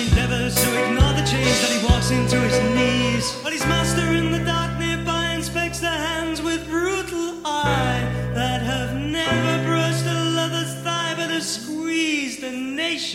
endeavors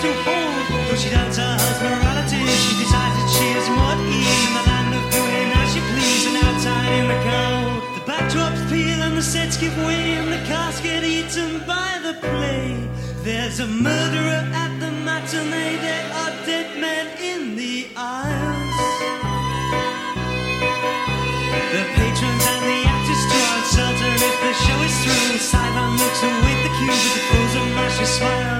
What to hold. Though she doubts her husband's morality, she decides that she is more in the land of doing as she please and outside in the cold. The backdrops peel and the sets give way and the cast get eaten by the play. There's a murderer at the matinee, there are dead men in the aisles. The patrons and the actors are uncertain if the show is through. Sideline looks await the cue with the frozen mashy smiles.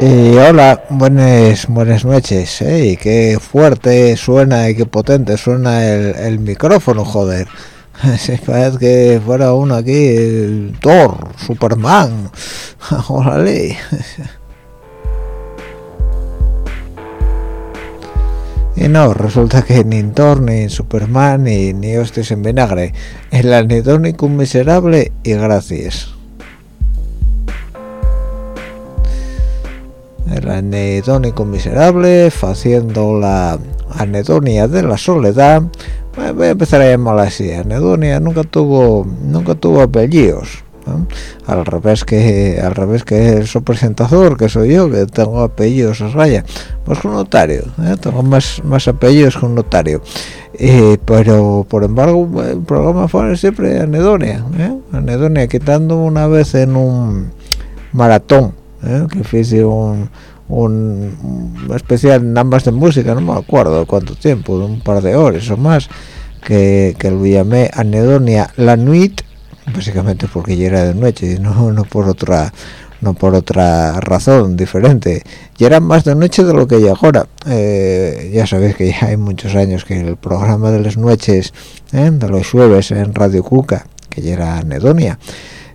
Y hola, buenas, buenas noches. ¿eh? Y qué fuerte suena y qué potente suena el, el micrófono, joder. Se parece que fuera uno aquí, Thor, Superman. Órale. Y no, resulta que ni Thor, ni Superman, ni, ni hostias en vinagre. El anedónico miserable y gracias. El anedónico miserable haciendo la anedonia de la soledad voy a empezar a llamarla así anedonia nunca tuvo nunca tuvo apellidos ¿no? al revés que al revés que su presentador que soy yo que tengo apellidos a raya pues un notario ¿eh? tengo más más apellidos que un notario Eh, pero por embargo el programa fue siempre anedonia ¿eh? anedonia quitando una vez en un maratón ¿eh? que hice un, un, especial en ambas de música, no me acuerdo cuánto tiempo, un par de horas o más, que, que lo llamé Anedonia la Nuit, básicamente porque ya era de noche no, no por otra no por otra razón diferente y era más de noche de lo que hay ahora Eh, ya sabéis que ya hay muchos años que el programa de las noches ¿eh? de los jueves en Radio Cuca que ya era Anedonia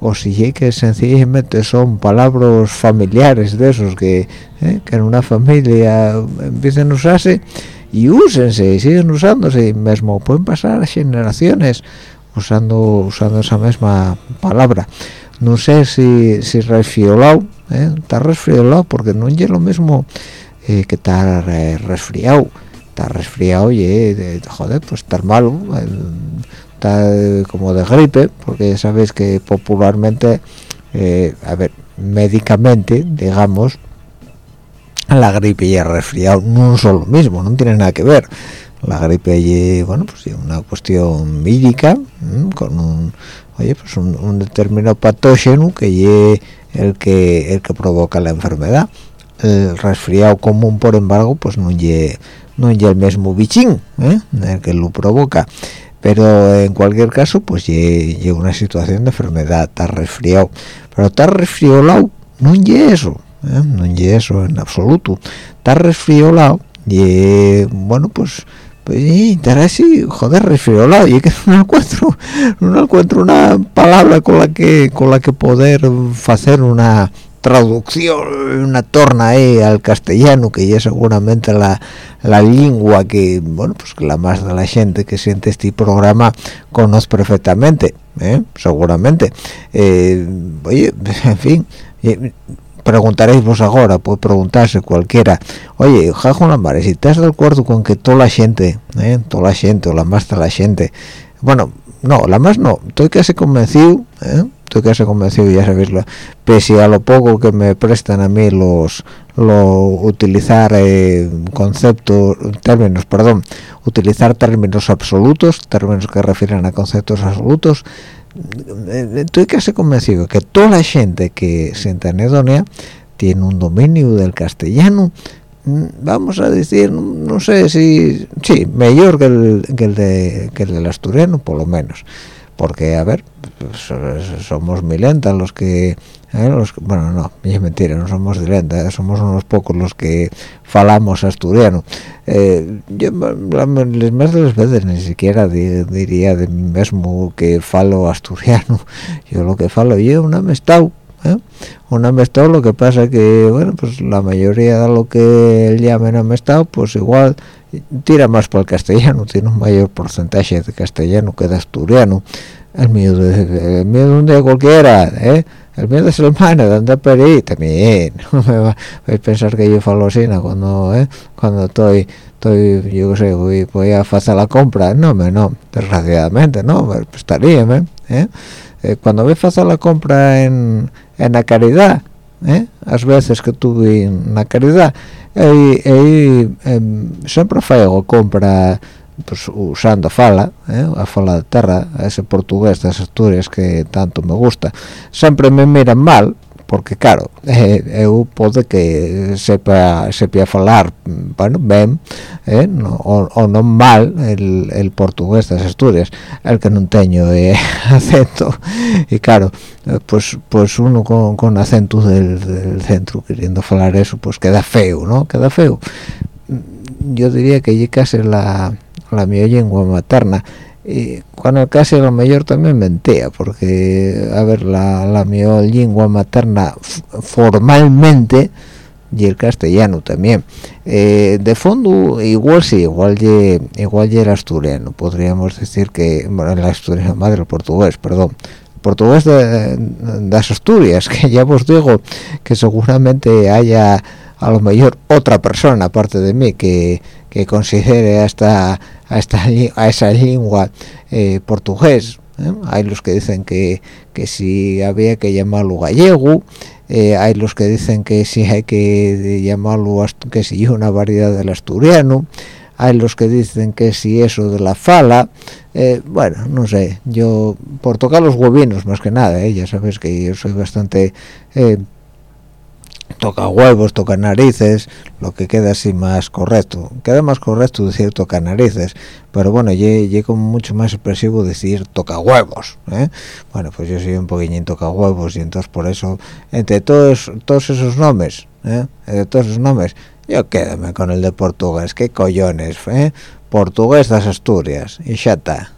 o si ye que sencillamente son palabras familiares de esos que, eh, que en una familia empiecen a usarse y úsense y siguen usándose y mismo pueden pasar generaciones usando usando esa misma palabra no sé si si resfriolado ¿eh? está resfriolado porque no es lo mismo eh, que estar eh, resfriado está resfriado y joder pues estar malo como de gripe porque sabéis que popularmente a ver médicamente digamos la gripe y el resfriado no son lo mismo no tiene nada que ver. La gripe y bueno pues una cuestión médica con un oye pues un, determinado patógeno que es el que el que provoca la enfermedad. El resfriado común por embargo pues no es no el mismo bichín ¿eh? el que lo provoca pero en cualquier caso pues llega una situación de enfermedad está resfriado pero está resfriado no es eso ¿eh? no es eso en absoluto está resfriado y bueno pues pues estará así, joder, resfriolado, y que no encuentro, no encuentro una palabra con la que con la que poder hacer una traducción, una torna ahí al castellano, que ya seguramente la, la lengua que, bueno, pues que la más de la gente que siente este programa conoce perfectamente, ¿eh? seguramente. Eh, oye, en fin, preguntaréis vos ahora, puede preguntarse cualquiera, oye, jajo la madre, si estás de acuerdo con que toda la gente, eh, toda la gente, o la más de la gente, bueno, no, la más no, estoy casi convencido, eh, estoy casi convencido, ya sabéis, pese a lo poco que me prestan a mí los, lo utilizar eh, conceptos, términos, perdón, utilizar términos absolutos, términos que refieren a conceptos absolutos, estoy casi convencido que toda la gente que se anedonia tiene un dominio del castellano vamos a decir no sé si sí mejor que el, que el de que el del asturiano por lo menos. Porque a ver pues, somos milentas los que ¿eh? los bueno no es mentira no somos milentas somos unos pocos los que falamos asturiano eh, yo las más de las veces ni siquiera diría de mí mismo que falo asturiano. Yo lo que falo yo un amestado ¿eh? un amestado lo que pasa que bueno pues la mayoría de lo que llaman amestado pues igual tira más para el castellano tiene un mayor porcentaje de castellano que de asturiano el miedo de, el miedo de un día cualquiera ¿eh? el miedo es el humano de andar por ahí también no me va a pensar que yo falo así cuando ¿eh? cuando estoy estoy yo qué sé voy, voy, a hacer la compra no me no desgraciadamente no estaría ¿eh? ¿eh? cuando voy a hacer la compra en, en la caridad eh? as veces que tuve na caridad y, y, e sempre fago compra pues, usando fala eh? a fala de terra ese portugués das Asturias que tanto me gusta sempre me miran mal porque claro, eh, eu pode que sepa sepa falar, bueno, ben, eh, no, o, o non mal el, el portugués das Asturias, el que non teño eh, acento, e claro, pues pues uno con, con acento del, del centro queriendo falar eso, pues queda feo, ¿no? Queda feo. Yo diría que lle casi la la mi lengua materna y cuando casi lo mejor también mentía porque a ver la, la lengua materna formalmente y el castellano también. Eh, de fondo igual sí igual y igual el asturiano podríamos decir que bueno el asturiano madre el portugués perdón. Portugués de, de las Asturias que ya os digo que seguramente haya a lo mejor otra persona aparte de mí que, que considere hasta a, esta, a esa lengua eh, portugués ¿eh? hay los que dicen que, que si había que llamarlo gallego eh, hay los que dicen que si hay que llamarlo que si una variedad del asturiano hay los que dicen que si eso de la fala bueno no sé yo por tocar los huevinos más que nada ya sabes que yo soy bastante toca huevos, toca narices, lo que queda así más correcto. Queda más correcto decir toca narices, pero bueno, llegué como mucho más expresivo decir toca huevos. ¿eh? Bueno, pues yo soy un poquillín toca huevos y entonces por eso, entre todos todos esos nombres, ¿eh? entre todos esos nombres, yo quédame con el de portugués, qué collones, ¿eh? portugués das Asturias, y ya está.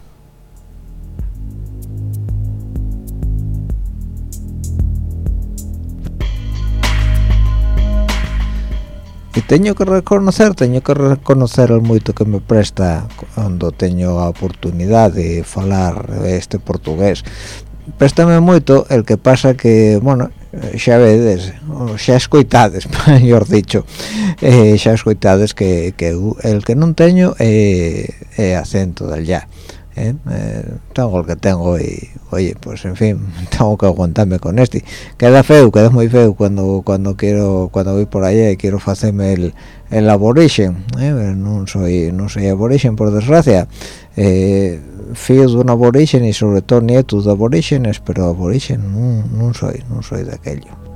que teño que reconocer teño que reconocer el moito que me presta cando teño a oportunidade de falar este portugués préstame moito el que pasa que, bueno, xa vedes, xa escoitades, maior dicho, eh, xa escoitades que, que el que non teño eh, é eh, eh, acento del ya. ¿Eh? Eh, tengo el que tengo y oye pues en fin tengo que aguantarme con este queda feo queda muy feo cuando cuando quiero cuando voy por allá y quiero hacerme el, el aborigen ¿eh? no soy no soy aborigen por desgracia eh, fío de un aborigen y sobre todo nietos de aborígenes pero aborigen no, no soy no soy de aquello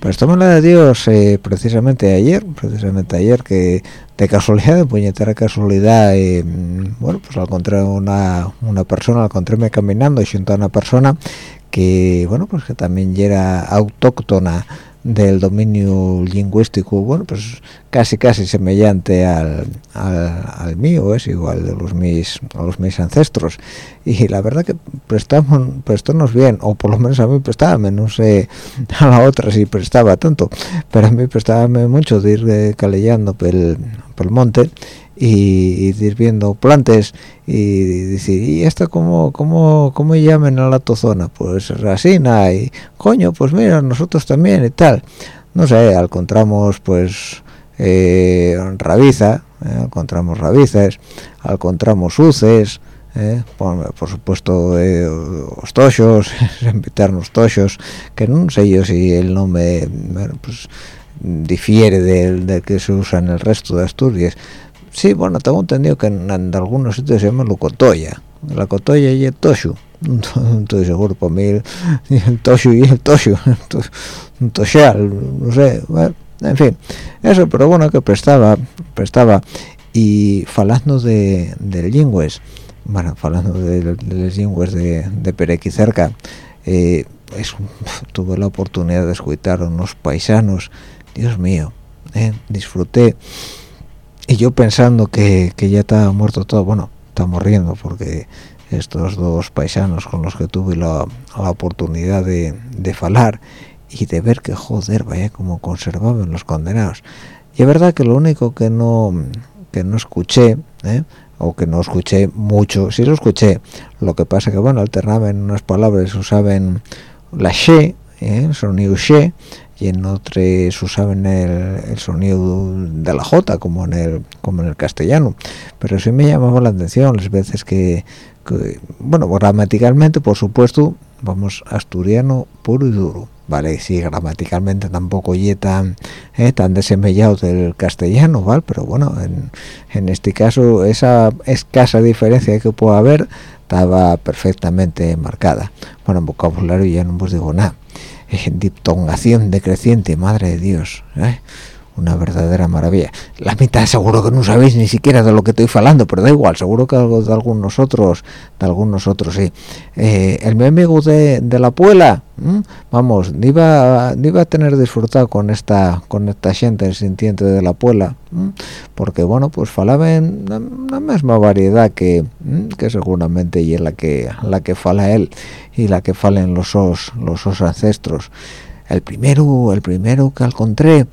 Pues la de Dios eh, precisamente ayer, precisamente ayer, que de casualidad, de puñetera casualidad, eh, bueno, pues encontré una, una persona, encontré caminando y junto a una persona que, bueno, pues que también era autóctona del dominio lingüístico, bueno, pues casi casi semejante al, al, mío, es igual de los mis a los mis ancestros. Y la verdad que prestamos prestarnos bien, o por lo menos a mí prestaba, no sé a la otra si prestaba tanto, pero a mí prestaba mucho de ir eh, calellando por el, por el monte y, ir viendo plantes y decir y esto cómo cómo cómo llaman a la tozona pues rasina y coño pues mira nosotros también y tal. No sé encontramos pues eh, rabiza eh, encontramos rabices encontramos uces eh, por, supuesto eh, los tochos invitarnos tochos que no sé yo si el nombre pues difiere del, del que se usa en el resto de Asturias Sí, bueno, tengo entendido que en, algunos sitios se llama lo cotoya. La cotoya y el toshu. Estoy seguro, por mí el, toshu y el toshu. Un toshal, no sé. en fin, eso, pero bueno, que prestaba, prestaba. Y hablando de, de lingües, bueno, hablando de, de lingües de, de Perequi cerca, eh, tuve la oportunidad de escuchar a unos paisanos, Dios mío, eh, disfruté y yo pensando que, que ya estaba muerto todo bueno está muriendo porque estos dos paisanos con los que tuve la, la oportunidad de, de falar y de ver que joder vaya como conservaban los condenados y es verdad que lo único que no que no escuché ¿eh? o que no escuché mucho sí lo escuché lo que pasa que bueno alternaban unas palabras usaban la she ¿eh? el sonido she y en otros usaban el, el, sonido de la J como en el como en el castellano. Pero sí me llamaba la atención las veces que, bueno gramaticalmente por supuesto vamos asturiano puro y duro vale sí gramaticalmente tampoco y tan eh, tan desemellado del castellano vale pero bueno en, en este caso esa escasa diferencia que pueda haber estaba perfectamente marcada. Bueno en vocabulario ya no os digo nada diptongación decreciente, madre de Dios, ¿eh? Una verdadera maravilla. La mitad seguro que no sabéis ni siquiera de lo que estoy hablando, pero da igual, seguro que algo de algunos otros, de algunos otros sí. Eh, el mi amigo de, la puela, vamos, ni iba, iba a tener disfrutado con esta con esta gente sintiente de la puela, porque bueno, pues falaban la misma variedad que, que seguramente y es la que la que fala él y la que falen los os, los os ancestros. El primero, el primero que encontré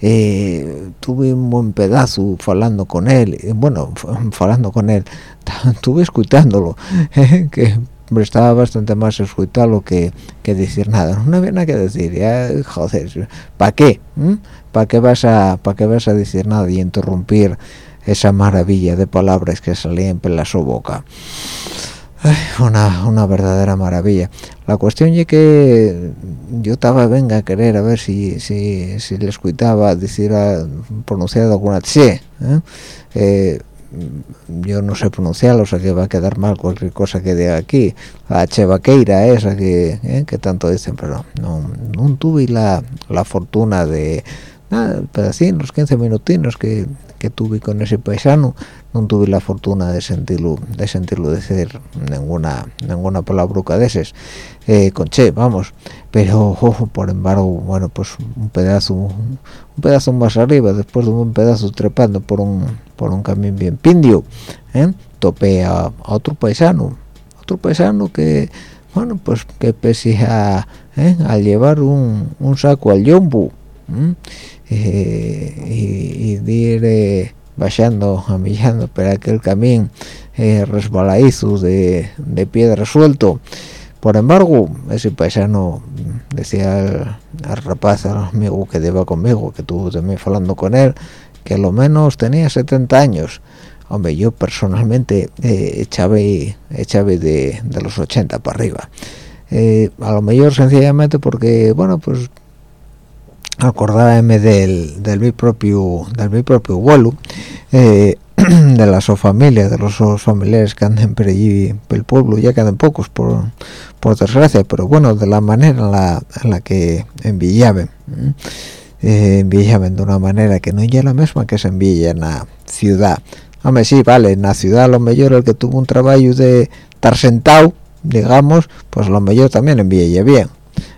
eh, tuve un buen pedazo falando con él bueno falando con él estuve escuchándolo eh, que estaba bastante más escucharlo que, que decir nada no había nada que decir ya joder ¿para qué? ¿para qué vas a qué vas a decir nada y interrumpir esa maravilla de palabras que salían por su boca una, una verdadera maravilla. La cuestión es que yo estaba venga a querer a ver si, si, si le escuchaba decir pronunciar alguna sí ¿eh? eh, yo no sé pronunciarlo o sea que va a quedar mal cualquier cosa que diga aquí. La chevaqueira esa que, eh, que tanto dicen pero no, no tuve la, la fortuna de nada, los 15 minutinos que, que tuve con ese paisano no tuve la fortuna de sentirlo de sentirlo decir ninguna ninguna palabruca de esas eh, con che vamos pero por embargo bueno pues un pedazo un pedazo más arriba después de un pedazo trepando por un por un camino bien pindio ¿eh? topé a, otro paisano otro paisano que bueno pues que pese a, ¿eh? llevar un, un, saco al yombu eh, y, y ir bajando, amillando por aquel camino eh, resbaladizo de, de, piedra suelto. Por embargo, ese paisano decía al, rapaz, al amigo que iba conmigo, que estuvo también hablando con él, que lo menos tenía 70 años. Hombre, yo personalmente eh, echaba, de, de, los 80 para arriba. Eh, a lo mejor sencillamente porque, bueno, pues acordábame del, del mi propio del mi propio vuelo eh, de la su familia de los familiares que andan por allí por el pueblo ya quedan pocos por, por desgracia pero bueno de la manera en la, en la que enviaban eh, enviaban de una manera que no es la misma que se envía en la ciudad. Hombre sí vale en la ciudad lo mejor el que tuvo un trabajo de estar sentado digamos pues lo mejor también envía bien.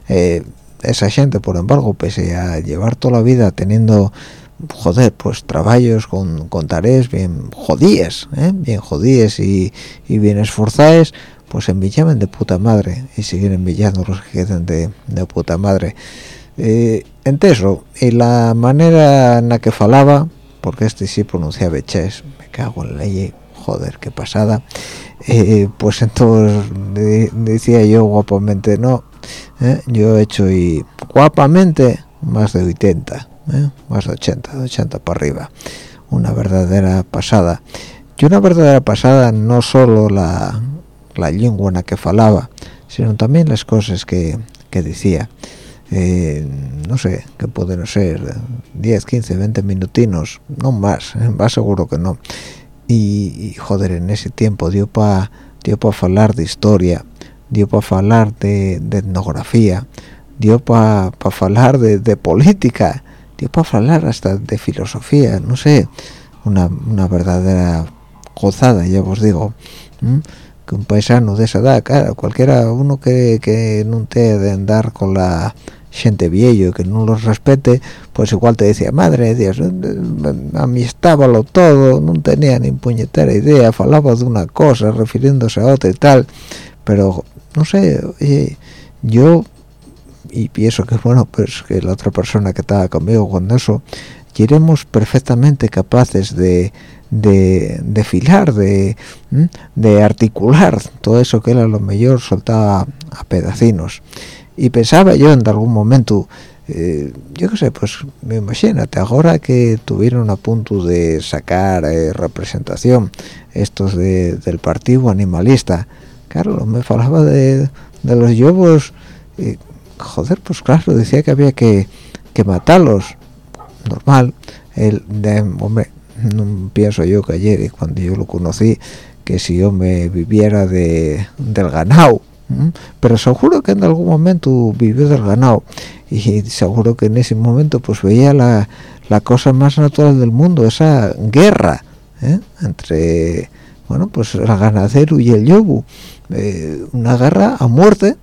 Eh, esa gente por embargo pese a llevar toda la vida teniendo joder pues trabajos con, con tareas bien jodíes ¿eh? bien jodíes y, y, bien esforzadas pues envillaban de puta madre y siguen envillando los que quedan de, de puta madre eh, y la manera en la que falaba porque este sí pronunciaba ches me cago en la ley joder qué pasada eh, pues entonces decía yo guapamente no ¿eh? yo he hecho y guapamente más de 80 ¿eh? más de 80 de 80 para arriba. Una verdadera pasada. Y una verdadera pasada no solo la, la lengua en la que falaba sino también las cosas que, que decía. Eh, no sé qué pueden ser 10 15 20 minutinos no más va seguro que no. Y, joder en ese tiempo dio para dio para hablar de historia dio para hablar de, etnografía, dio para pa hablar de, política, dio para hablar hasta de filosofía, no sé, una, verdadera gozada, ya os digo, que un paisano de esa edad, claro, cualquiera, uno que, que no te de andar con la gente viejo que no los respete, pues igual te decía, madre de Dios, a todo, no tenía ni puñetera idea, falaba de una cosa refiriéndose a otra y tal, pero no sé, yo, y pienso que bueno, pues que la otra persona que estaba conmigo con eso, iremos perfectamente capaces de, de, de filar, de, de articular todo eso que era lo mejor soltaba a pedacinos. Y pensaba yo en algún momento, eh, yo qué sé, pues me imagínate, ahora que tuvieron a punto de sacar eh, representación estos de, del partido animalista, claro, me falaba de, los lobos y, joder, pues claro, decía que había que, matarlos, normal, el de, hombre, no pienso yo que ayer, cuando yo lo conocí, que si yo me viviera de, del ganado, pero seguro que en algún momento vivió del ganado. Y seguro que en ese momento pues veía la, cosa más natural del mundo, esa guerra ¿eh? entre bueno pues el ganadero y el yobu eh, una guerra a muerte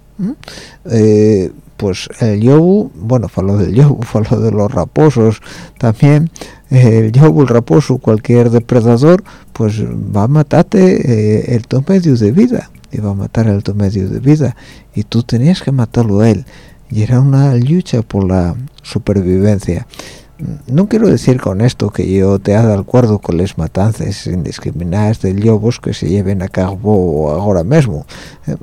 eh, pues el yobu bueno falo del yobu falo de los raposos también el yobu el raposo cualquier depredador pues va a matarte el tu medio de vida y va a matar el tu medio de vida y tú tenías que matarlo a él y era una lucha por la supervivencia no quiero decir con esto que yo te haga acuerdo con las matanzas indiscriminadas de lobos que se lleven a cabo ahora mismo eh,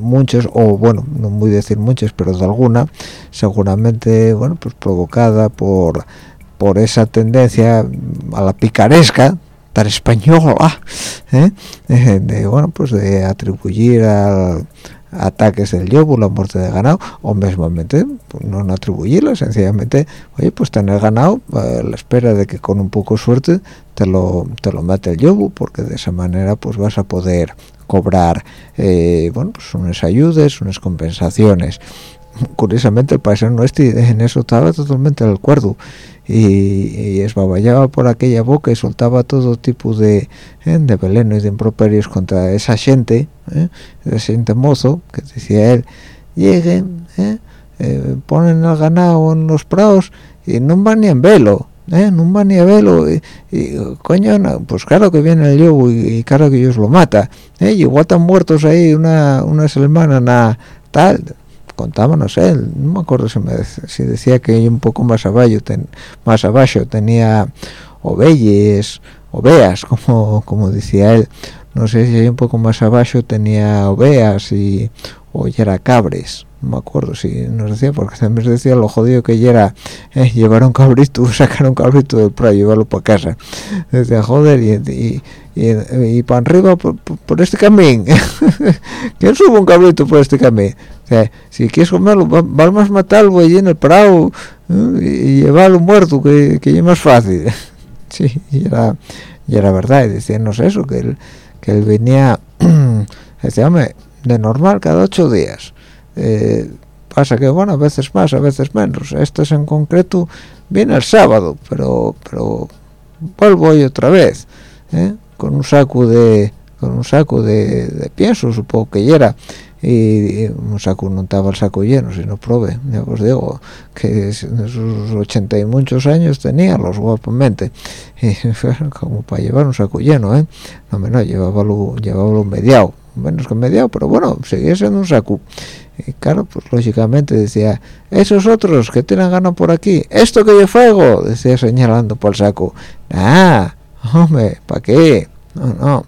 muchos o bueno no voy a decir muchos pero de alguna seguramente bueno pues provocada por por esa tendencia a la picaresca tan española ¿eh? de bueno pues de atribuir al ataques del yobu, la muerte de ganado, o mismamente pues, no atribuirla, sencillamente, oye, pues tener ganado a la espera de que con un poco de suerte te lo, te lo mate el yobu, porque de esa manera pues vas a poder cobrar, eh, bueno, pues unas ayudas, unas compensaciones. Curiosamente el paisano este en eso estaba totalmente de acuerdo y, y esbaballaba por aquella boca y soltaba todo tipo de, eh, de veneno y de improperios contra esa gente, eh, ese gente mozo, que decía él, lleguen, eh, eh, ponen al ganado en los prados y no van ni en velo, eh, no van ni a velo y, coño, pues claro que viene el lobo y, claro que ellos lo mata, eh, y igual están muertos ahí una, una semana, na, tal, contábamos él no me acuerdo si, me, si decía que un poco más abajo más abajo tenía ovelles oveas como como decía él. No sé si un poco más abajo tenía oveas y o ya era cabres no me acuerdo si nos decía porque también decía lo jodido que ya era eh, llevar un cabrito sacar un cabrito del prayo llevarlo para casa. Decía joder y, y, y, y para arriba por, por, este camino ¿quién sube un cabrito por este camino? Sea, si quieres comerlo vamos a matarlo allí en el prado ¿eh? y llevarlo muerto que, que es más fácil sí, y era, y era verdad y decíamos eso que él, que él venía hombre de normal cada ocho días eh, pasa que bueno a veces más a veces menos este es en concreto viene el sábado pero pero vuelvo hoy otra vez ¿eh? con un saco de con un saco de, de pienso supongo que ya era y, un saco no estaba el saco lleno si no probé. Ya os digo que en sus ochenta y muchos años tenía los guapamente y, como para llevar un saco lleno ¿eh? no me no llevaba lo, llevaba lo mediado. Menos que mediado pero bueno seguía siendo un saco. Y claro pues lógicamente decía esos otros que tienen ganas por aquí esto que yo fuego decía señalando por el saco. Ah hombre ¿para qué? No no.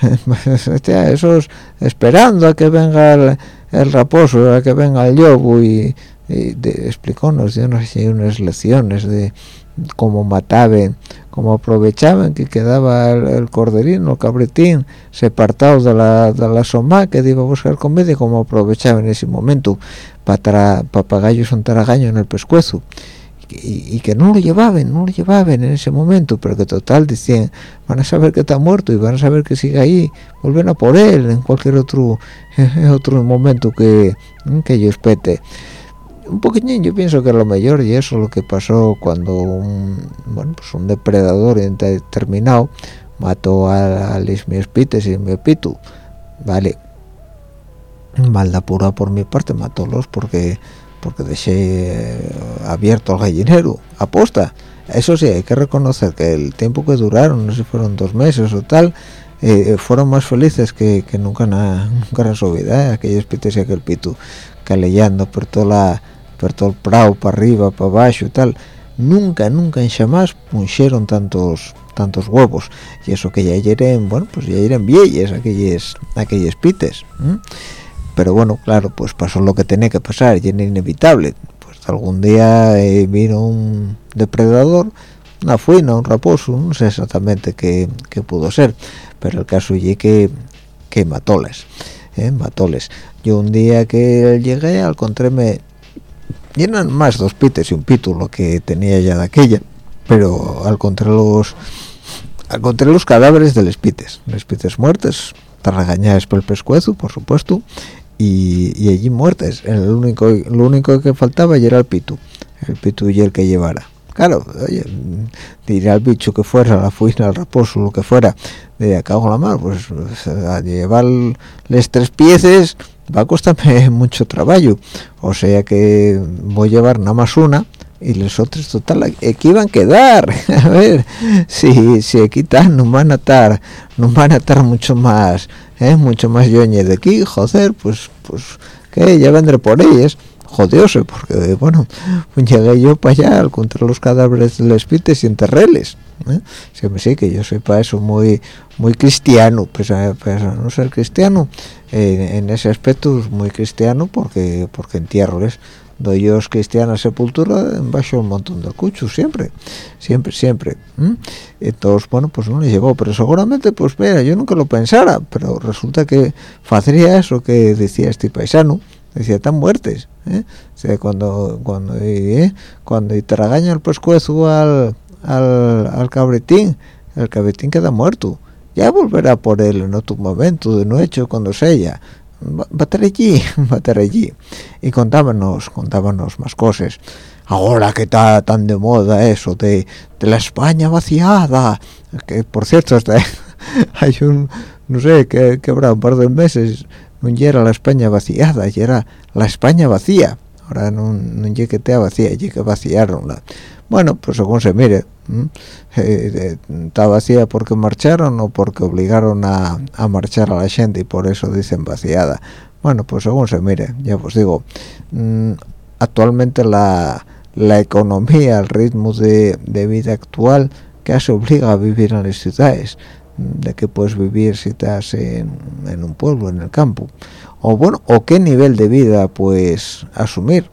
Esos esperando a que venga el, el, raposo a que venga el yobu y, y de, explicónos dio unas, unas lecciones de cómo mataban cómo aprovechaban que quedaba el, el corderino el cabretín separado de la, de la soma que iba a buscar comida cómo aprovechaban ese momento. Para papagayos un taragaño en el pescuezo y, y, que no lo llevaban, no lo llevaban en ese momento, pero que total decían, van a saber que está muerto y van a saber que sigue ahí, vuelven a por él en cualquier otro otro momento que, que ellos pete. Un poquitín yo pienso que lo mejor y eso es lo que pasó cuando un, bueno, pues un depredador determinado mató a, a mis y mi pitu, vale, maldad pura por mi parte, matólos porque porque dejé abierto el gallinero aposta eso sí hay que reconocer que el tiempo que duraron no sé si fueron dos meses o tal eh, fueron más felices que, nunca na, nunca en su vida ¿eh? aquellos pites y aquel pitu calellando por toda por todo el prado para arriba para abajo y tal nunca nunca en jamás puncheron tantos tantos huevos y eso que ya eran bueno pues ya eran viejas aquellos aquellos pites ¿eh? Pero bueno claro pues pasó lo que tenía que pasar y era inevitable pues algún día eh, vino un depredador una fuina un raposo no sé exactamente qué, pudo ser pero el caso es que que matóles ¿eh? matóles yo un día que llegué al encontréme llenan más dos pites y un pito lo que tenía ya de aquella pero al encontré los al los cadáveres de los pites los pites muertos tarragañadas por el pescuezo por supuesto y, allí muertes. El único lo único que faltaba era el pitu el pitu y el que llevara. Claro oye diría al bicho que fuera la fuina al raposo lo que fuera de cago en la mar pues a llevar les tres piezas va a costarme mucho trabajo. O sea que voy a llevar nada más una y los otros total aquí iban a quedar a ver si si aquí están no van a estar no van a estar mucho más ¿eh? mucho más yoñe de aquí joder pues pues que ya vendré por ellas jodióse porque bueno llegué yo para allá al encontrar los cadáveres de los pites y enterreles ¿eh? sí, que yo soy para eso muy muy cristiano pues, pues no ser cristiano eh, en ese aspecto es muy cristiano porque porque entierroles doyos cristiana sepultura bajo un montón de cucho siempre siempre siempre entonces bueno pues no le llegó pero seguramente pues mira yo nunca lo pensara pero resulta que hacería eso que decía este paisano decía tan muertes ¿eh? o sea, cuando cuando ¿eh? cuando y tragaña el pescuezo al, al, al cabretín el cabretín queda muerto ya volverá por él en otro momento de noche cuando sea va a estar allí va a estar allí. Y contábanos contábanos más cosas. Ahora que está tan de moda eso de, de la España vaciada que por cierto hasta hay un no sé que, que habrá un par de meses no era la España vaciada y era la España vacía ahora no, no llegue te vacía llegue la bueno pues según se mire eh, está vacía porque marcharon o porque obligaron a, a, marchar a la gente y por eso dicen vaciada. Bueno pues según se mire ya os digo mmm, actualmente la, la economía el ritmo de, de vida actual se obliga a vivir en las ciudades de que puedes vivir si estás en, en, un pueblo, en el campo, o bueno, o qué nivel de vida puedes asumir.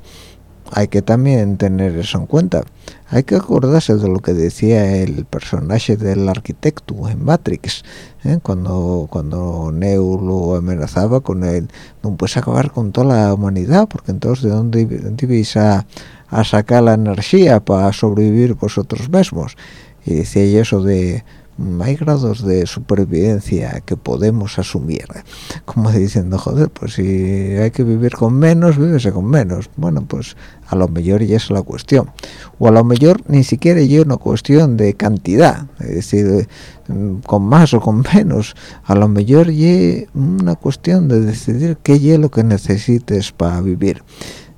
Hay que también tener eso en cuenta. Hay que acordarse de lo que decía el personaje del arquitecto en Matrix, ¿eh? cuando cuando Neo lo amenazaba con él, no puedes acabar con toda la humanidad, porque entonces de dónde, dónde vais a, a sacar la energía para sobrevivir vosotros mismos. Y decía eso de hay grados de supervivencia que podemos asumir. Como diciendo joder pues si hay que vivir con menos vívese con menos bueno pues a lo mejor ya es la cuestión. O a lo mejor ni siquiera es una cuestión de cantidad es decir con más o con menos. A lo mejor es una cuestión de decidir qué es lo que necesites para vivir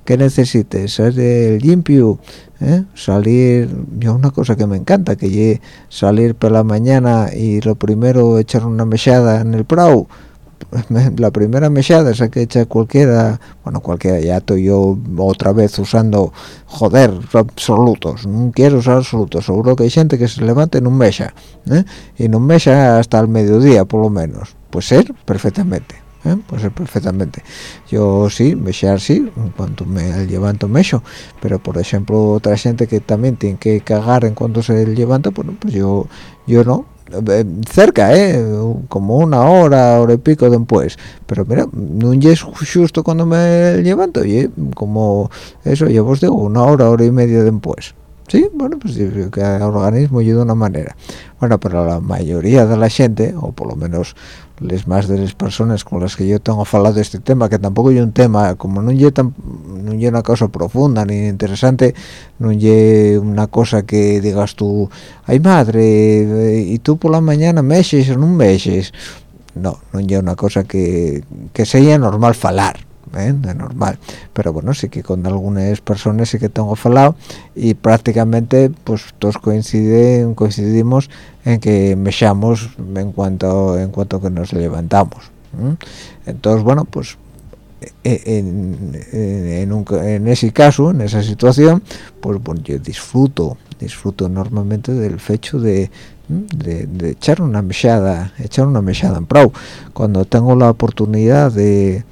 que necesites ser limpio ¿eh? salir yo una cosa que me encanta que salir por la mañana y lo primero echar una mechada en el prau. La primera mechada esa que echa cualquiera bueno cualquiera ya estoy yo otra vez usando joder absolutos no quiero usar absolutos. Seguro que hay gente que se levante en un mecha ¿eh? y en un mecha hasta el mediodía por lo menos. Pues ser perfectamente ¿eh? puede ser perfectamente. Yo sí mechar sí en cuanto me levanto mecho pero por ejemplo otra gente que también tiene que cagar en cuanto se levanta bueno pues yo yo no. Eh, cerca eh como una hora hora y pico después. Pero mira no es justo cuando me levanto. Y como eso ya os digo una hora hora y media después. Sí bueno pues que el organismo ayuda de una manera. Bueno pero la mayoría de la gente o por lo menos les más de las personas con las que yo tengo hablado de este tema que tampoco es un tema como no es no una cosa profunda ni interesante no es una cosa que digas tú ay madre y tú por la mañana meses o no meses no no es una cosa que que sea normal falar ¿eh? de normal. Pero bueno sí que con algunas personas sí que tengo falado y prácticamente pues todos coinciden coincidimos en que mechamos en cuanto en cuanto que nos levantamos entonces bueno pues e, en, en, ese caso en esa situación pues yo disfruto disfruto enormemente del hecho de, de, de, echar una mechada echar una mechada en pro. Cuando tengo la oportunidad de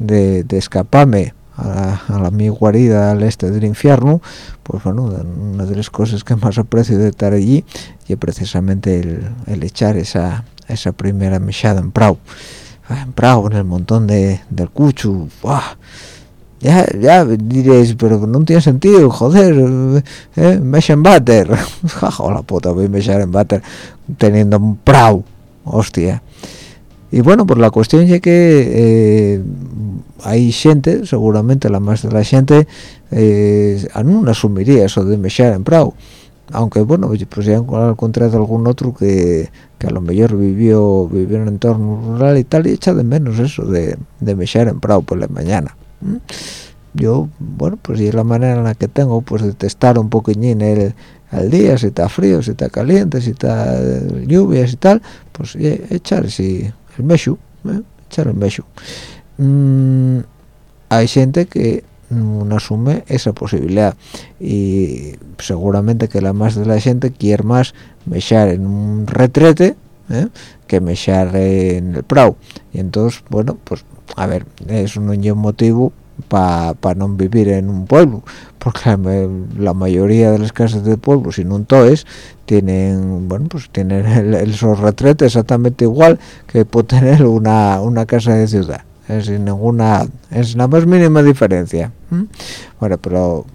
de, de escaparme a, a, la mi guarida al este del infierno pues bueno una de las cosas que más aprecio de estar allí y precisamente el, el echar esa esa primera mechada en Prau. Ah, en Prau en el montón de, del cucho ¡buah! ya ya diréis pero no tiene sentido joder eh, mecha en jaja la puta voy a mechar en bater teniendo un Prau hostia y bueno pues la cuestión es que eh, hay gente seguramente la más de la gente eh, no asumiría eso de mechar en prau. Aunque bueno pues ya encontrado algún otro que, que a lo mejor vivió vivió en un entorno rural y tal y echa de menos eso de, de mechar en prau por la mañana yo bueno pues y es la manera en la que tengo pues de testar un poquillín el, el día si está frío si está caliente si está lluvias y tal pues echar si el meshu ¿eh? echar el meshu mm, hay gente que no asume esa posibilidad y seguramente que la más de la gente quiere más mechar en un retrete ¿eh? que mechar en el prau y entonces bueno pues a ver es un motivo para no vivir en un pueblo porque la mayoría de las casas de pueblo si no toes tienen bueno pues tienen el, el exactamente igual que puede tener una, una casa de ciudad es sin ninguna es la más mínima diferencia bueno pero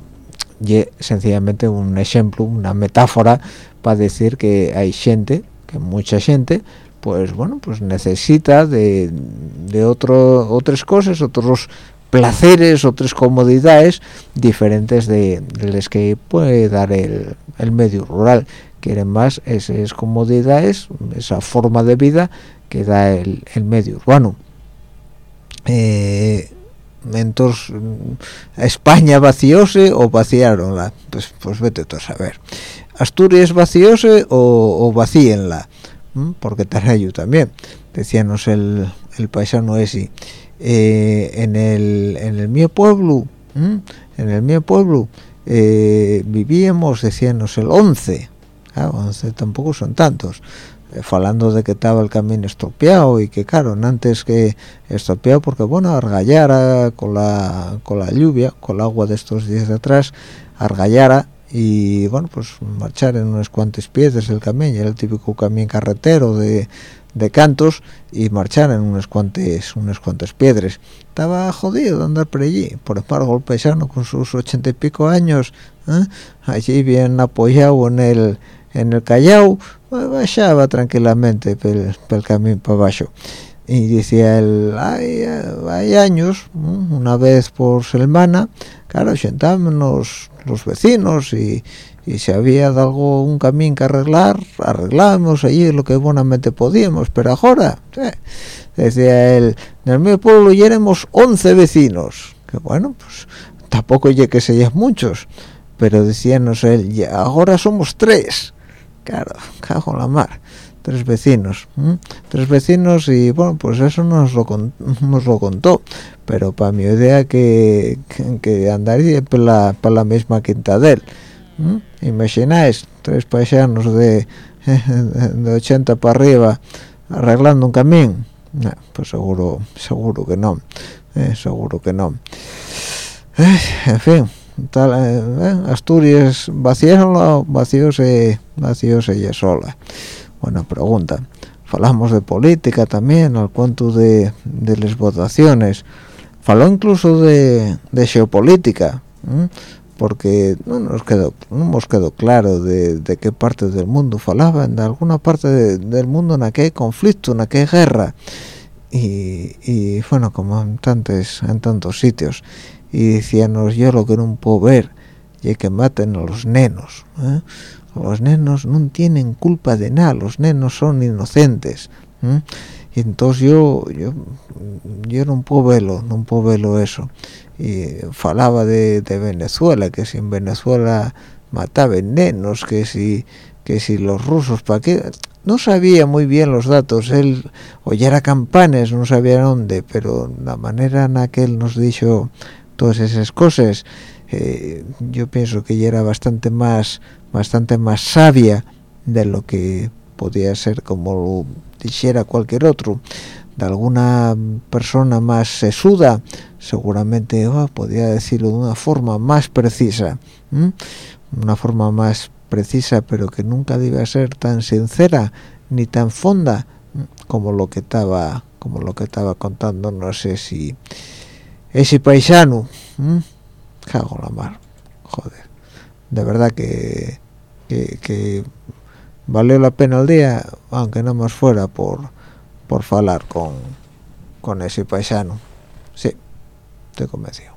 sencillamente un ejemplo una metáfora para decir que hay gente que mucha gente pues bueno pues necesita de, de otro otras cosas otros placeres, otras comodidades diferentes de, las que puede dar el, medio rural. Quieren más esas comodidades, esa forma de vida que da el, medio urbano. Eh, entonces, ¿España vacióse o vaciaronla? Pues, pues vete tú a saber. ¿Asturias vacióse o, o vacíenla? ¿Mm? Porque yo también. Decíanos el, el paisano ese eh, en el en el mío pueblo en el mío pueblo eh, vivíamos decíanos el 11 ah, 11 tampoco son tantos. Eh, falando de que estaba el camino estropeado y que claro antes que estropeado porque bueno argallara con la con la lluvia con el agua de estos días de atrás argallara y bueno pues marchar en unas cuantas piedras el camino era el típico camino carretero de de cantos y marchar en unas cuantas unas cuantas piedras estaba jodido de andar por allí. Por embargo el paisano con sus ochenta y pico años ¿eh? allí bien apoyado en el en el callao bajaba tranquilamente pel, pel camino para abajo y decía él hay, hay años una vez por semana claro sentámonos los vecinos y si había algo un camino que arreglar arreglamos allí lo que buenamente podíamos pero ahora decía él en el mismo pueblo éramos 11 vecinos que bueno pues tampoco ya que se muchos pero decíanos él ya ahora somos tres claro cago en la mar tres vecinos tres vecinos y bueno pues eso nos lo nos lo contó. Pero para mi idea que, que, andaría para la, la misma quinta de él ¿Mm? imagináis tres paisanos de, de 80 para arriba arreglando un camino pues seguro seguro que no eh, seguro que no eh, en fin tal, eh, Asturias vacíos vacíos vacíos ella sola buena pregunta. Falamos de política también al cuento de, de las votaciones. Faló incluso de, de geopolítica porque no nos quedó no nos quedó claro de, de qué parte del mundo falaban de alguna parte del mundo en aquel conflicto en aquella guerra. Y, bueno como en tantos en tantos sitios. Y decíanos yo lo que no puedo ver y que maten a los nenos ¿eh? Los nenos no tienen culpa de nada los nenos son inocentes y entonces yo yo yo no puedo verlo no puedo verlo eso. Y falaba de, Venezuela que si en Venezuela mataban nenos que si que si los rusos para qué no sabía muy bien los datos él oyera campanes no sabía dónde pero la manera en la que él nos dijo todas esas cosas eh, yo pienso que ella era bastante más bastante más sabia de lo que podía ser como lo dijera cualquier otro. De alguna persona más sesuda seguramente oh, podría decirlo de una forma más precisa una forma más precisa pero que nunca debe ser tan sincera ni tan fonda como lo que estaba como lo que estaba contando no sé si ese paisano cago la mar joder. De verdad que, que, valió la pena el día aunque no más fuera por por falar con, con ese paisano. Sí, estoy convencido.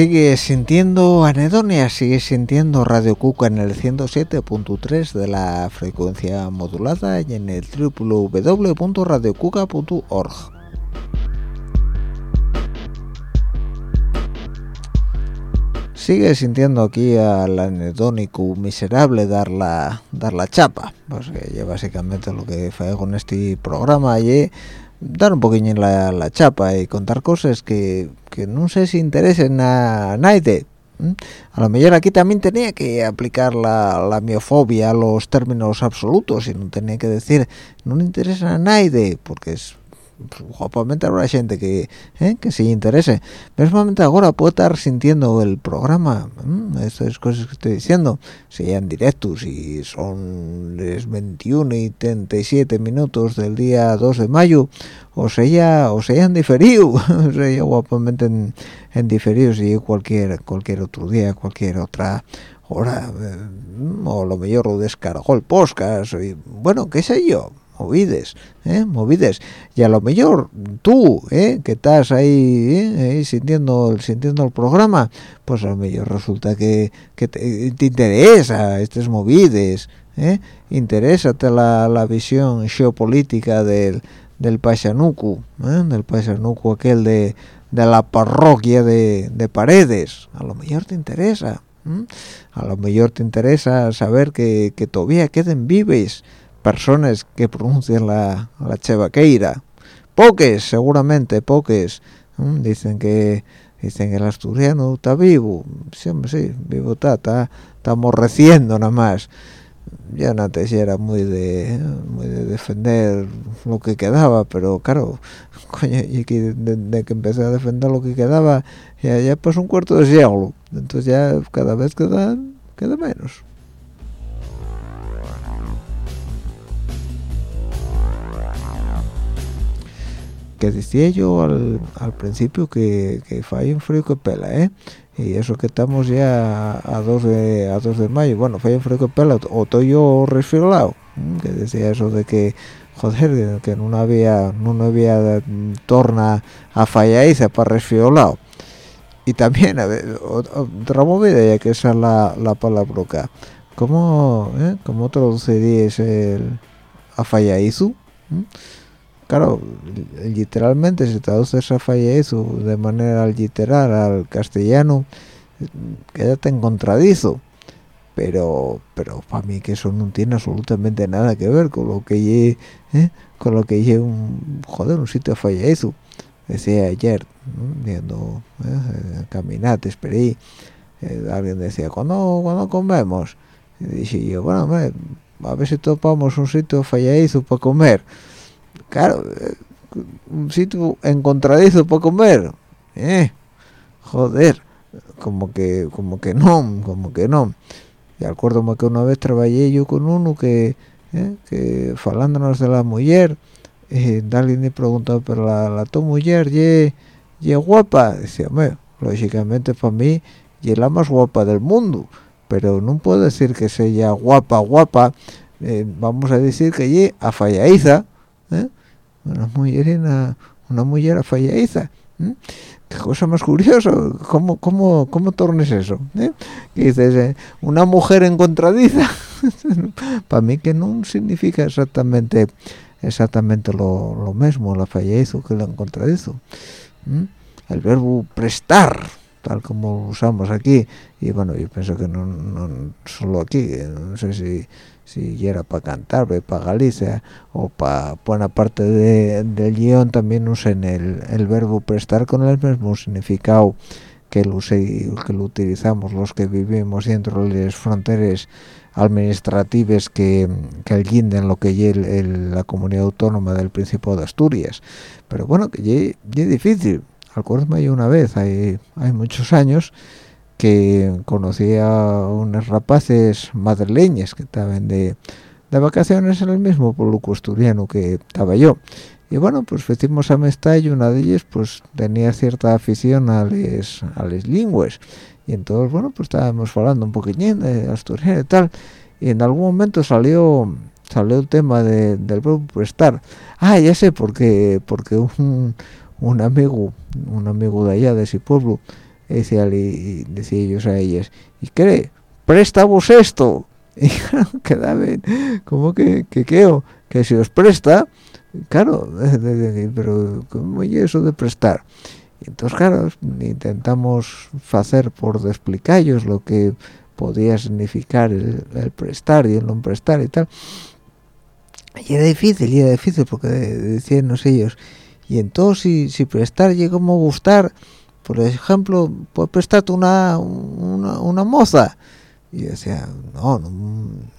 Sigue sintiendo Anedonia, sigue sintiendo Radio Cuca en el 107.3 de la frecuencia modulada y en el www.radiocuca.org. Sigue sintiendo aquí al anedónico miserable dar la, dar la chapa, pues que básicamente lo que fue con este programa ayer dar un poquillo la, la chapa y contar cosas que, que no sé si interesen a nadie. A lo mejor aquí también tenía que aplicar la, la miofobia a los términos absolutos y no tenía que decir no le interesa a nadie, porque es guapamente habrá gente que ¿eh? que sí interese mismamente ahora puedo estar sintiendo el programa estas cosas que estoy diciendo sean directos y son las 21 y 37 minutos del día 2 de mayo o sea o sean diferido o sea guapamente en, en diferido si cualquier cualquier otro día cualquier otra hora eh, o lo mejor lo descargó el podcast y bueno qué sé yo movides, ¿eh? movides. Y a lo mejor tú, ¿eh? que estás ahí, ¿eh? sintiendo, sintiendo el programa, pues a lo mejor resulta que, te, te, interesa estas movides, ¿eh? interésate la, la visión geopolítica del, del Pachanucu, ¿eh? del Pachanucu aquel de, de la parroquia de, de Paredes, a lo mejor te interesa. A lo mejor te interesa saber que, que todavía queden vives personas que pronuncian la, la chevaqueira poques seguramente poques dicen que dicen que el asturiano está vivo. Siempre sí, vivo está está, está morreciendo nada más. Ya antes era muy de defender lo que quedaba pero claro coño y que de, que empecé a defender lo que quedaba ya ya pues un cuarto de siglo. Entonces ya cada vez queda queda menos que decía yo al, al principio que, que falla un frío que pela, ¿eh? Y eso que estamos ya a 2 de, a 2 de mayo, bueno, falla un frío que pela, o estoy yo resfriado, que decía eso de que, joder, que no había, no había torna a fallaiza para resfriado. Y también, a ver, otra movida, ya que esa es la, la palabra ¿cómo, eh? ¿cómo traducirías el a fallaizu? Claro, literalmente se traduce eso de manera literal al castellano, quédate en contradizo. Pero, pero para mí que eso no tiene absolutamente nada que ver con lo que lleve, ¿eh? con lo que un, joder, un sitio eso. Decía ayer, viendo ¿eh? caminate, esperé, eh, alguien decía, ¿cuándo, cuando comemos? Y dije yo, bueno, a ver si topamos un sitio falladizo para comer claro eh, un sitio encontradizo para comer eh, joder como que como que no como que no. Y acuérdome que una vez trabajé yo con uno que eh, que falándonos de la mujer eh, alguien me preguntaba pero la, la tu mujer ye, ye guapa decía lógicamente para mí y la más guapa del mundo pero no puedo decir que sea guapa guapa eh, vamos a decir que ye afallaiza. Una mujer una, una mujer fallaiza qué cosa más curiosa cómo cómo cómo tornes eso ¿Eh? dices eh, una mujer encontradiza para mí que no significa exactamente exactamente lo, lo mismo la fallaizo que la encontradizo el verbo prestar tal como usamos aquí y bueno yo pienso que no, no solo aquí no sé si si era para cantar, para Galicia o para buena parte de, del guion también usen el, el verbo prestar con el mismo significado que lo, que lo utilizamos los que vivimos dentro de las fronteras administrativas que, que en lo que es la comunidad autónoma del Principado de Asturias. Pero bueno, que es difícil. Acuérdame una vez, hay, hay muchos años, que conocía a unos rapaces madrileños que estaban de, de, vacaciones en el mismo pueblo asturiano que estaba yo. Y bueno pues hicimos amistad y una de ellas pues tenía cierta afición a las a les lingües. Y entonces bueno pues estábamos hablando un poquitín de asturiano y tal. Y en algún momento salió salió el tema de, del verbo prestar. Ah ya sé porque porque un, un amigo un amigo de allá de ese pueblo decía y decía ellos a ellas y cree préstamos esto y claro quedaban como que que queo que si os presta claro pero cómo es eso de prestar entonces claro intentamos hacer por explicaros lo que podía significar el, prestar y el no prestar y tal. Y era difícil y era difícil porque decían ellos y entonces si, si prestar llega como gustar por ejemplo puede prestarte una, una, moza y decía no, no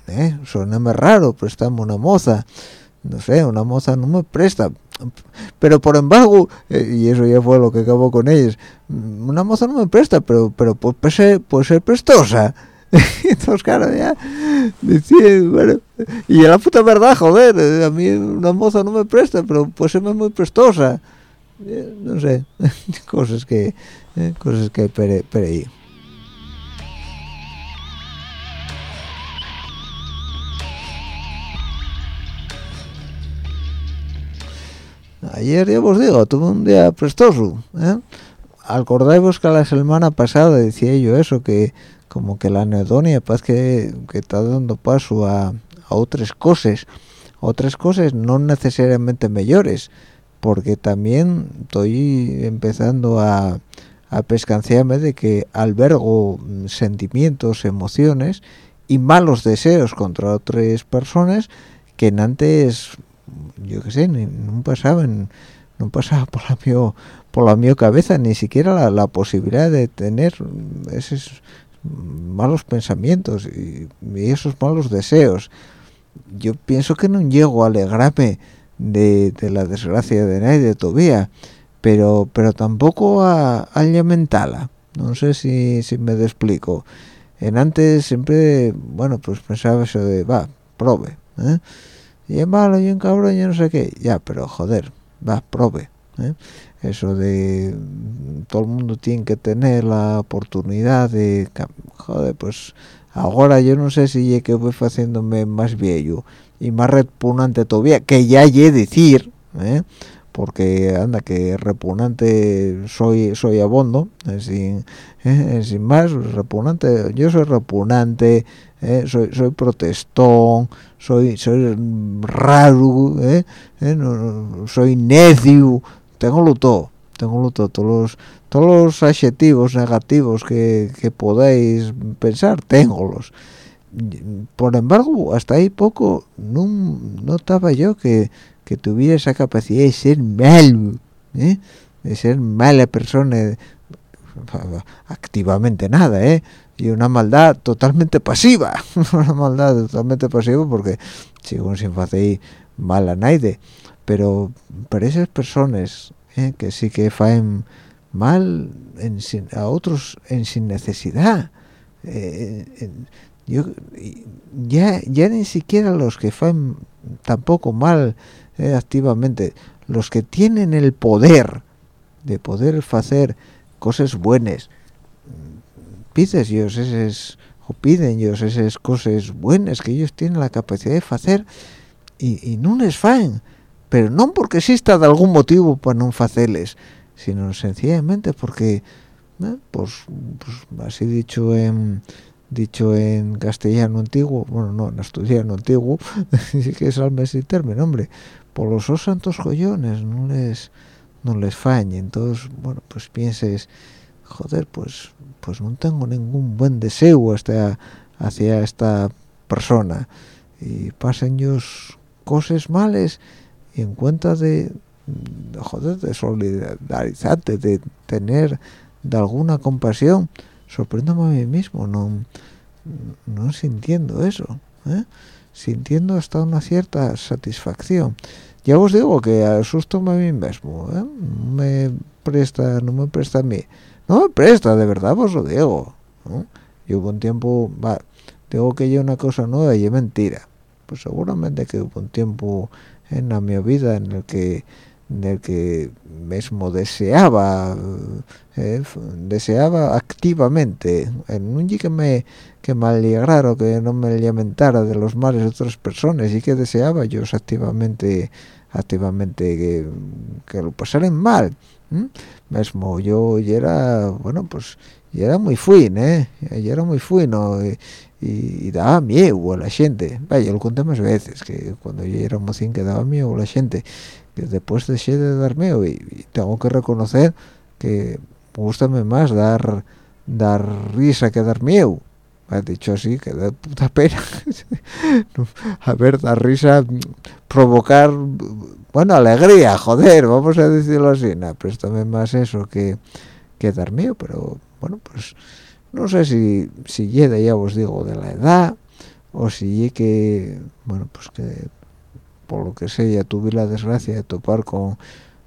eh, suena raro prestarme una moza no sé, una moza no me presta. Pero por embargo, eh, y eso ya fue lo que acabó con ellos, mm, una moza no me presta, pero pero puede ser, puede ser prestosa. Entonces, claro, ya decía, bueno, y la puta verdad, joder, a mí una moza no me presta, pero puede ser muy prestosa. Eh, no sé, cosas que, cosas que por ahí. ayer ya os digo tuve un día prestoso ¿eh? acordáis que la semana pasada decía yo eso que como que la anedonia parece que, está dando paso a, otras cosas otras cosas no necesariamente mejores porque también estoy empezando a, a pescanciarme de que albergo sentimientos, emociones y malos deseos contra otras personas que antes yo qué sé, no pasaba, no pasaba por la mío, por la mío cabeza ni siquiera la, posibilidad de tener esos malos pensamientos y, esos malos deseos. Yo pienso que no llego a alegrarme de, la desgracia de nadie todavía, pero pero tampoco a, a. No sé si, si me explico. En antes siempre, bueno, pues pensaba eso de, va, prove, ¿eh? y es malo y un cabrón y no sé qué ya pero joder va prove ¿eh? eso de todo el mundo tiene que tener la oportunidad de joder pues ahora yo no sé si que voy haciéndome más viejo y más repugnante todavía que ya he decir ¿eh? porque anda que repugnante soy soy abondo eh, sin, sin más repugnante yo soy repugnante ¿eh? soy, soy protestón, soy, soy raro, ¿eh? ¿Eh? soy necio, tengo todo, tengo todo, todos los, todos los adjetivos negativos que, que podáis pensar, tengo los. Por embargo, hasta ahí poco no notaba yo que, que tuviera esa capacidad de ser malo, de ser mala persona, activamente nada, ¿eh? y una maldad totalmente pasiva una maldad totalmente pasiva porque sigo sin hacer mal a nadie. Pero para esas personas eh, que sí que faen mal a otros en sin necesidad eh, yo ya ya ni siquiera los que faen tampoco mal eh, activamente los que tienen el poder de poder hacer cosas buenas pides ellos o piden ellos esas cosas buenas que ellos tienen la capacidad de hacer y, no les faen pero no porque exista de algún motivo para no hacerles sino sencillamente porque pues, pues, así dicho en dicho en castellano antiguo bueno no en asturiano antiguo sí que es al mes y término hombre por los dos santos joyones no les no les faen entonces bueno pues pienses joder pues pues no tengo ningún buen deseo hacia esta persona. Y pasen ellos cosas males en cuenta de joder de solidarizarte de tener de alguna compasión sorpréndome a mí mismo no no sintiendo eso ¿eh? sintiendo hasta una cierta satisfacción ya os digo que asusto a mí mismo ¿eh? me presta no me presta a mí no me presta de verdad vos lo digo yo hubo un tiempo va digo que yo una cosa nueva y es mentira pues seguramente que hubo un tiempo en la mi vida en el que en el que mismo deseaba eh, deseaba activamente en un que me que me alegrara o que no me lamentara de los males de otras personas y que deseaba yo activamente activamente que, que lo pasaran mal mismo yo y era bueno pues y era muy fuin eh y era muy fuino y, daba miedo a la gente. Vaya yo lo conté más veces que cuando yo era mocín que daba miedo a la gente que después de de dar miedo y, tengo que reconocer que me gusta más dar dar risa que dar miedo ha dicho así que da puta pena. A ver dar risa provocar bueno alegría joder vamos a decirlo así. No, préstame más eso que que dar miedo pero bueno pues no sé si si llega ya os digo de la edad o si que bueno pues que por lo que sé ya tuve la desgracia de topar con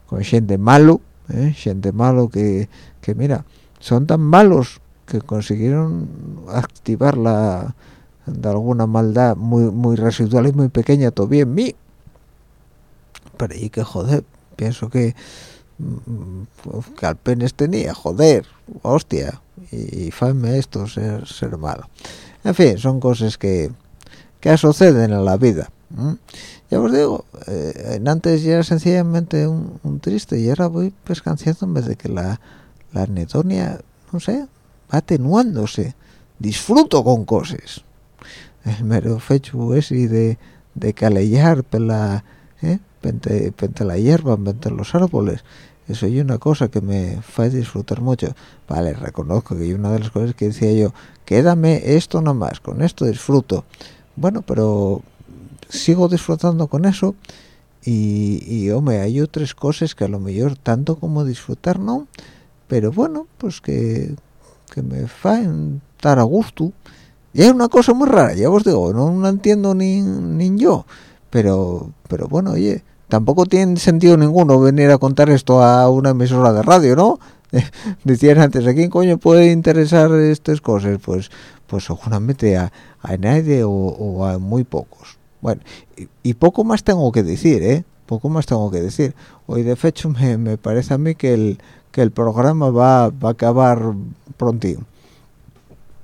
con gente malo ¿eh? gente malo que que mira son tan malos que consiguieron activar la de alguna maldad muy muy residual y muy pequeña todavía en mí. Pero y que joder pienso que mm, que al penes tenía joder hostia y, fame esto ser ser malo. En fin son cosas que que suceden en la vida ya os digo eh, antes ya era sencillamente un, triste y ahora voy pescanciando en vez de que la la anedonia no sé atenuándose. Disfruto con cosas. El mero fecho ese de, de calellar pela, eh, pente, la hierba, pente los árboles. Eso es una cosa que me hace disfrutar mucho. Vale, reconozco que una de las cosas que decía yo quédame esto nomás, con esto disfruto. Bueno, pero sigo disfrutando con eso y, hombre, hay otras cosas que a lo mejor tanto como disfrutar no pero bueno, pues que me faen estar a gusto. Y hay una cosa muy rara ya os digo no, no entiendo ni, ni yo pero pero bueno oye tampoco tiene sentido ninguno venir a contar esto a una emisora de radio no decían antes a quién coño puede interesar estas cosas pues pues seguramente a, a nadie o, a muy pocos bueno y, poco más tengo que decir eh poco más tengo que decir. Hoy de hecho me, me parece a mí que el que el programa va, va a acabar prontito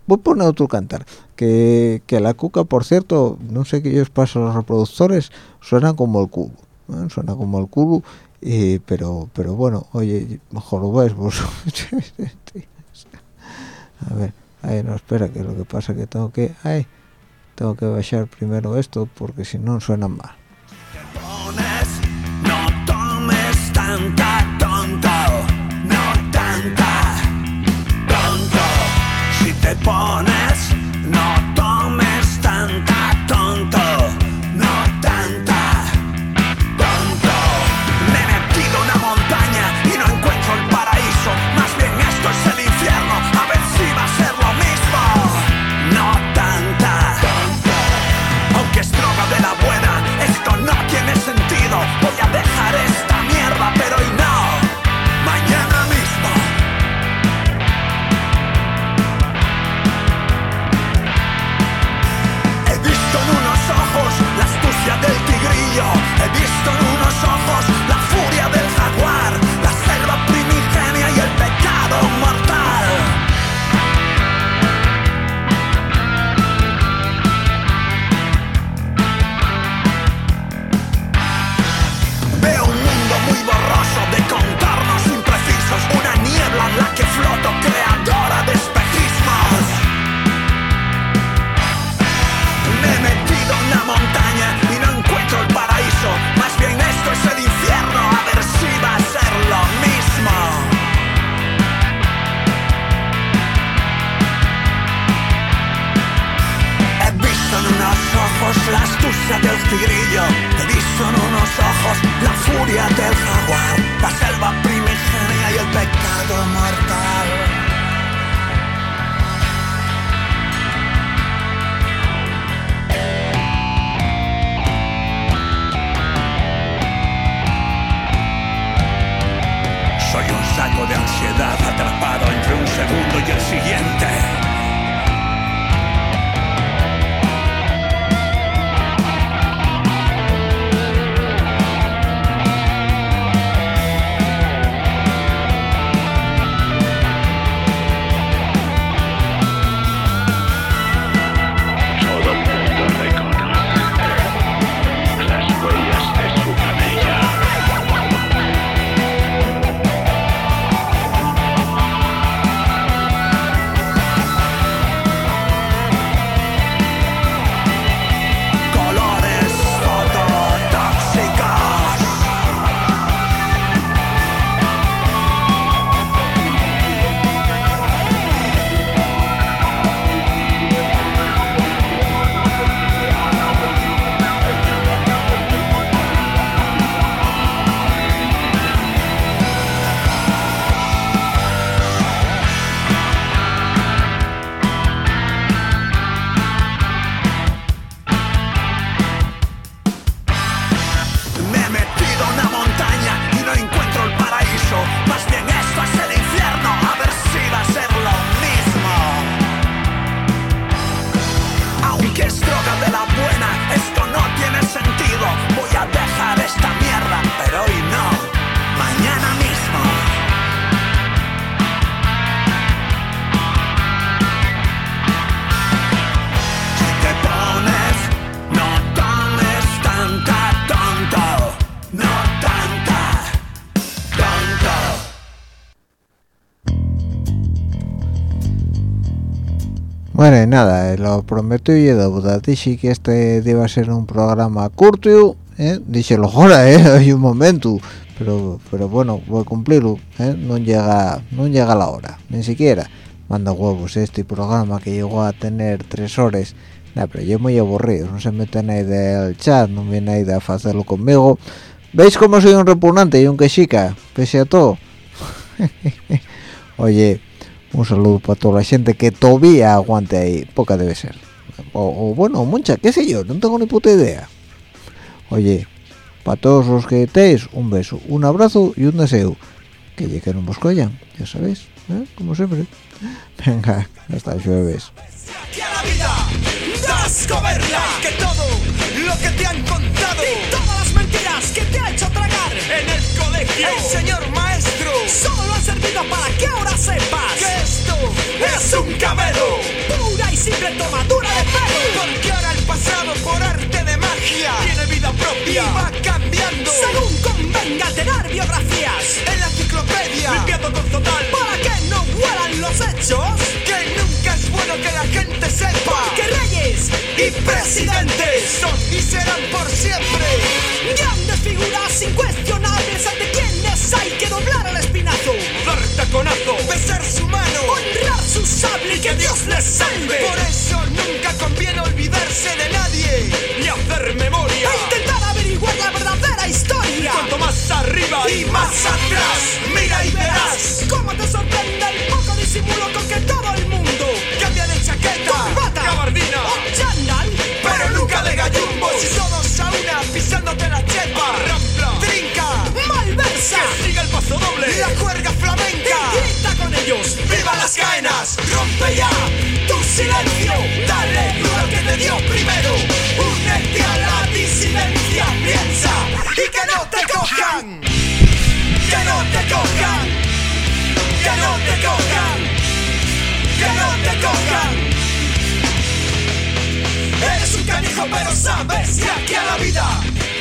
voy a poner otro cantar que, que, la cuca por cierto no sé qué ellos pasan los reproductores suena como el cubo ¿eh? suena como el cubo pero pero bueno oye mejor lo ves vos a ver ahí no espera que lo que pasa que tengo que ay, tengo que bajar primero esto porque si no suena mal nada, eh, lo prometo y deuda. Dije que este iba a ser un programa curto, ¿eh? Dije, lo jora, ¿eh? Hay un momento. Pero, pero bueno, voy a cumplirlo, ¿eh? No llega, no llega la hora, ni siquiera. Manda huevos este programa que llegó a tener tres horas. Nah, pero yo muy aburrido, no se meten ahí del chat, no viene ahí de hacerlo conmigo. ¿Veis cómo soy un repugnante y un quechica? Pese a todo. Oye, un saludo para toda la gente que todavía aguante ahí, poca debe ser. O, bueno, mucha, qué sé yo, no tengo ni puta idea. Oye, para todos los que estéis, un beso, un abrazo y un deseo. Que lleguen un boscoyan, ya sabéis, ¿eh? como siempre. Venga, hasta el jueves. Que todo lo que te han contado y todas las mentiras que te ha hecho tragar en el colegio, el señor maestro solo ha servido para que ahora sepas es un camelo, pura y simple tomadura de pelo, porque ahora el pasado por arte de magia tiene vida propia. Y va cambiando y salve. Por eso nunca conviene olvidarse de nadie ni hacer memoria. E intentar averiguar la verdadera historia. Cuanto más arriba y más atrás, mira y verás cómo te sorprende el poco disimulo con que todo el mundo cambia de chaqueta, corbata, gabardina o chándal, pero nunca de gallumbo. Si todos a una pisándote la chepa, rampla, trinca, malversa, que siga el paso doble, la juerga flamenca, y viva las caenas, rompe ya tu silencio, dale duro que te dio primero, únete a la disidencia, piensa y que no te cojan, que no te cojan, que no te cojan, que no te cojan. Eres un canijo pero sabes que aquí a la vida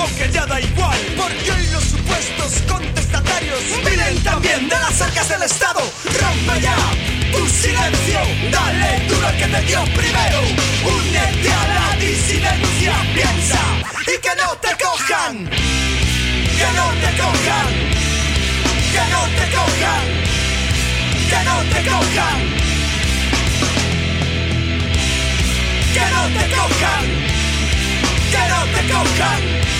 Aunque ya da igual Porque hoy los supuestos contestatarios Vienen también de las arcas del Estado. Rompe ya tu silencio Dale duro al que te dio primero. Únete a la disidencia Piensa y que no te cojan Que no te cojan. Que no te cojan. Que no te cojan. Que no te cojan. Que no te cojan. Que no te cojan